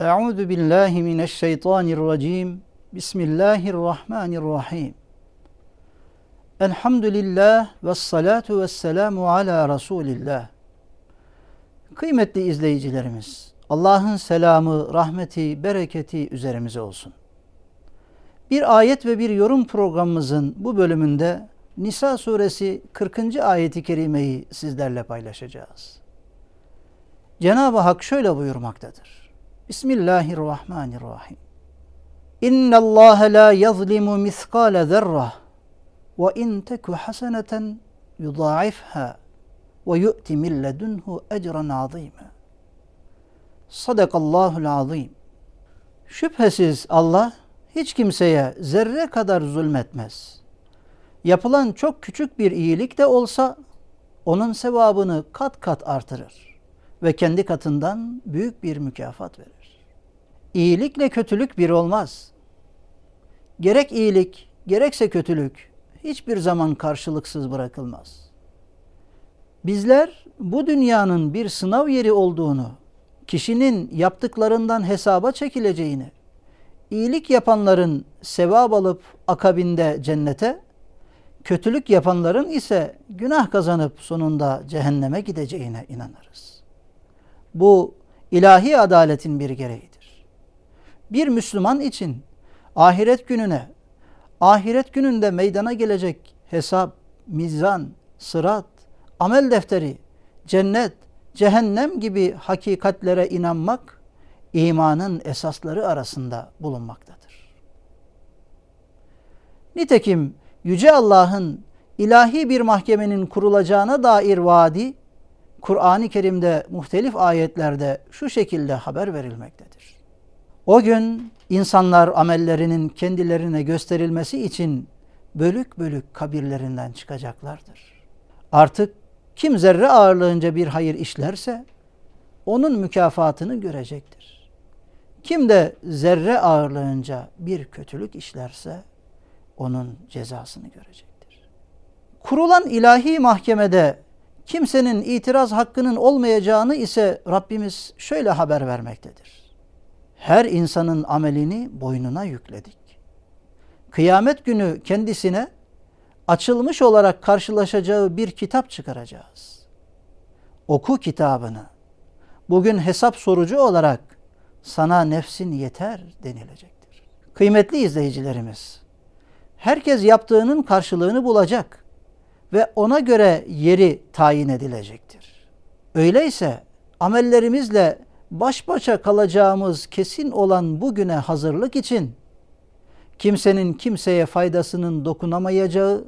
Euzu billahi mineşşeytanirracim. Bismillahirrahmanirrahim. Elhamdülillah ve salatu ve selamu ala Resulillah. Kıymetli izleyicilerimiz, Allah'ın selamı, rahmeti, bereketi üzerimize olsun. Bir ayet ve bir yorum programımızın bu bölümünde Nisa suresi 40. ayeti kerimeyi sizlerle paylaşacağız. Cenab-ı Hak şöyle buyurmaktadır. Bismillahirrahmanirrahim. İnna Allah la yazlimu miskale zerrah ve in teku haseneten yudaifha ve yu'ti min ledunhu ecran azima. Sadakallahul azim. Şüphesiz Allah hiç kimseye zerre kadar zulmetmez. Yapılan çok küçük bir iyilik de olsa onun sevabını kat kat artırır ve kendi katından büyük bir mükafat verir. İyilikle kötülük bir olmaz. Gerek iyilik, gerekse kötülük hiçbir zaman karşılıksız bırakılmaz. Bizler bu dünyanın bir sınav yeri olduğunu, kişinin yaptıklarından hesaba çekileceğini, iyilik yapanların sevap alıp akabinde cennete, kötülük yapanların ise günah kazanıp sonunda cehenneme gideceğine inanırız. Bu ilahi adaletin bir gereğidir. Bir Müslüman için ahiret gününe, ahiret gününde meydana gelecek hesap, mizan, sırat, amel defteri, cennet, cehennem gibi hakikatlere inanmak imanın esasları arasında bulunmaktadır. Nitekim Yüce Allah'ın ilahi bir mahkemenin kurulacağına dair vaadi Kur'an-ı Kerim'de muhtelif ayetlerde şu şekilde haber verilmektedir. O gün insanlar amellerinin kendilerine gösterilmesi için bölük bölük kabirlerinden çıkacaklardır. Artık kim zerre ağırlığınca bir hayır işlerse onun mükafatını görecektir. Kim de zerre ağırlığınca bir kötülük işlerse onun cezasını görecektir. Kurulan ilahi mahkemede kimsenin itiraz hakkının olmayacağını ise Rabbimiz şöyle haber vermektedir. Her insanın amelini boynuna yükledik. Kıyamet günü kendisine açılmış olarak karşılaşacağı bir kitap çıkaracağız. Oku kitabını. Bugün hesap sorucu olarak sana nefsin yeter denilecektir. Kıymetli izleyicilerimiz, herkes yaptığının karşılığını bulacak ve ona göre yeri tayin edilecektir. Öyleyse amellerimizle baş başa kalacağımız kesin olan bugüne hazırlık için kimsenin kimseye faydasının dokunamayacağı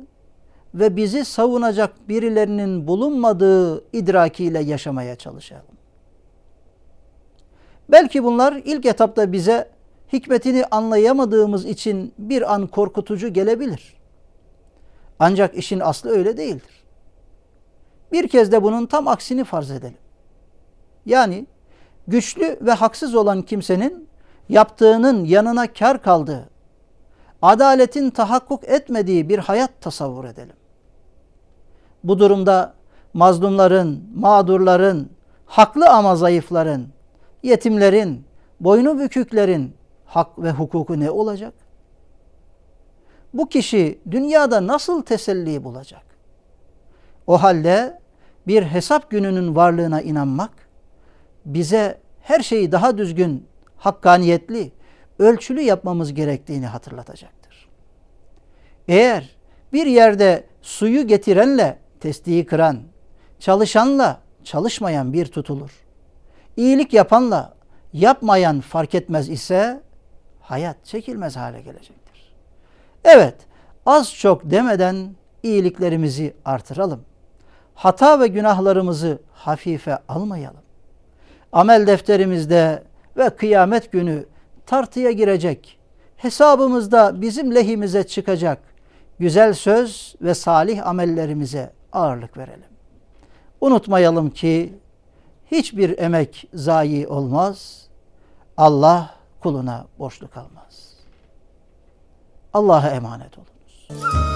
ve bizi savunacak birilerinin bulunmadığı idrakiyle yaşamaya çalışalım. Belki bunlar ilk etapta bize hikmetini anlayamadığımız için bir an korkutucu gelebilir. Ancak işin aslı öyle değildir. Bir kez de bunun tam aksini farz edelim. Yani güçlü ve haksız olan kimsenin yaptığının yanına kar kaldığı, adaletin tahakkuk etmediği bir hayat tasavvur edelim. Bu durumda mazlumların, mağdurların, haklı ama zayıfların, yetimlerin, boynu büküklerin hak ve hukuku ne olacak? Bu kişi dünyada nasıl teselli bulacak? O halde bir hesap gününün varlığına inanmak bize her şeyi daha düzgün, hakkaniyetli, ölçülü yapmamız gerektiğini hatırlatacaktır. Eğer bir yerde suyu getirenle testiyi kıran, çalışanla çalışmayan bir tutulur. İyilik yapanla yapmayan fark etmez ise hayat çekilmez hale gelecektir. Evet, az çok demeden iyiliklerimizi artıralım. Hata ve günahlarımızı hafife almayalım. Amel defterimizde ve kıyamet günü tartıya girecek, hesabımızda bizim lehimize çıkacak güzel söz ve salih amellerimize ağırlık verelim. Unutmayalım ki hiçbir emek zayi olmaz. Allah kuluna borçlu kalmaz. Allah'a emanet olunuz.